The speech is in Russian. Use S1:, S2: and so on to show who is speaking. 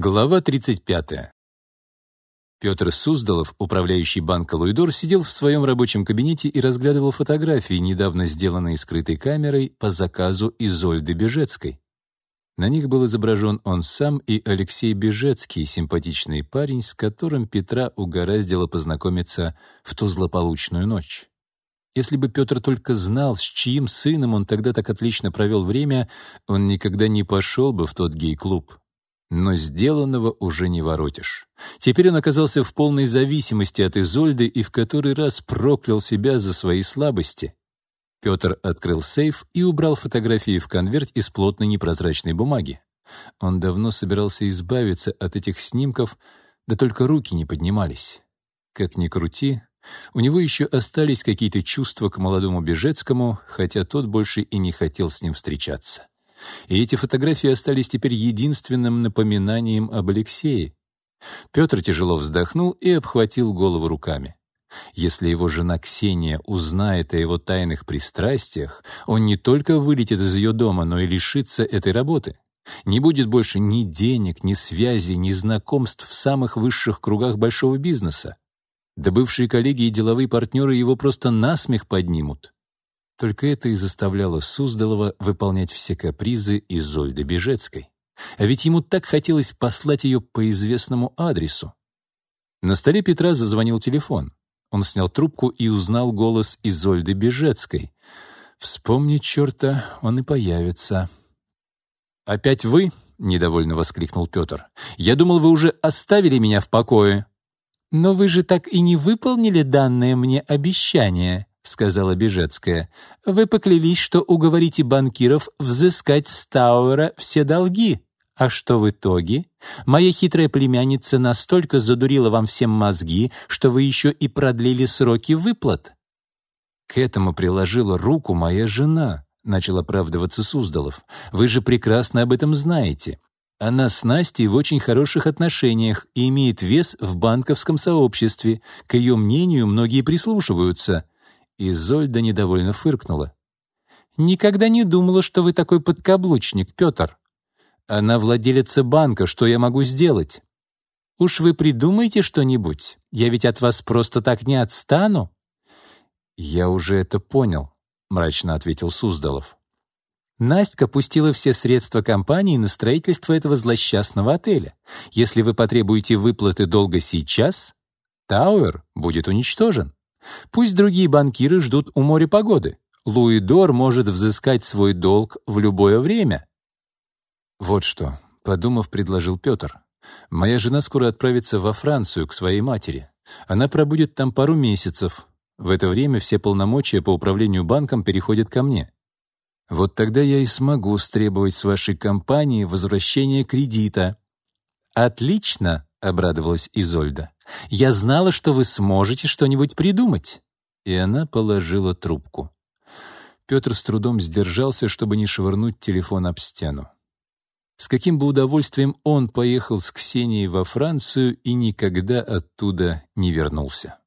S1: Глава 35. Петр Суздалов, управляющий банка «Луидор», сидел в своем рабочем кабинете и разглядывал фотографии, недавно сделанные скрытой камерой по заказу Изольды Бежецкой. На них был изображен он сам и Алексей Бежецкий, симпатичный парень, с которым Петра угораздило познакомиться в ту злополучную ночь. Если бы Петр только знал, с чьим сыном он тогда так отлично провел время, он никогда не пошел бы в тот гей-клуб. Но сделанного уже не воротишь. Теперь он оказался в полной зависимости от Изольды и в который раз проклял себя за свои слабости. Петр открыл сейф и убрал фотографии в конверт из плотной непрозрачной бумаги. Он давно собирался избавиться от этих снимков, да только руки не поднимались. Как ни крути, у него еще остались какие-то чувства к молодому Бежецкому, хотя тот больше и не хотел с ним встречаться. И эти фотографии остались теперь единственным напоминанием об Алексее. Петр тяжело вздохнул и обхватил голову руками. Если его жена Ксения узнает о его тайных пристрастиях, он не только вылетит из ее дома, но и лишится этой работы. Не будет больше ни денег, ни связей, ни знакомств в самых высших кругах большого бизнеса. Да бывшие коллеги и деловые партнеры его просто насмех поднимут. Только это и заставляло Суздалова выполнять все капризы Изольды Бежецкой. А ведь ему так хотелось послать ее по известному адресу. На столе Петра зазвонил телефон. Он снял трубку и узнал голос Изольды Бежецкой. «Вспомни, черта, он и появится». «Опять вы?» — недовольно воскликнул Петр. «Я думал, вы уже оставили меня в покое». «Но вы же так и не выполнили данное мне обещание», — сказала Бежецкая. «Вы поклялись, что уговорите банкиров взыскать с Тауэра все долги. А что в итоге? Моя хитрая племянница настолько задурила вам всем мозги, что вы еще и продлили сроки выплат».
S2: «К этому приложила руку моя жена», — начал оправдываться Суздалов. «Вы же прекрасно об этом знаете. Она с Настей в очень хороших отношениях и имеет вес в банковском сообществе. К ее мнению многие прислушиваются. Изольда недовольно фыркнула. «Никогда не думала, что вы такой подкаблучник, Петр. Она владелица банка, что я могу сделать? Уж вы придумайте что-нибудь, я ведь от вас просто так не отстану». «Я уже это понял», — мрачно ответил Суздалов. Настя пустила все средства компании на строительство этого злосчастного отеля. Если вы потребуете выплаты долга сейчас, Тауэр будет уничтожен. Пусть другие банкиры ждут у моря погоды. Луидор может взыскать свой долг в любое время. Вот что, подумав, предложил Петр. Моя жена скоро отправится во Францию к своей матери. Она пробудет там пару месяцев. В это время все полномочия по управлению банком переходят ко мне. Вот тогда я и смогу стребовать с вашей компании возвращение кредита. Отлично, обрадовалась Изольда. Я знала, что вы сможете что-нибудь придумать». И она положила трубку. Петр с трудом сдержался, чтобы не швырнуть телефон об стену. С каким бы удовольствием он поехал с Ксенией во Францию и никогда оттуда не вернулся.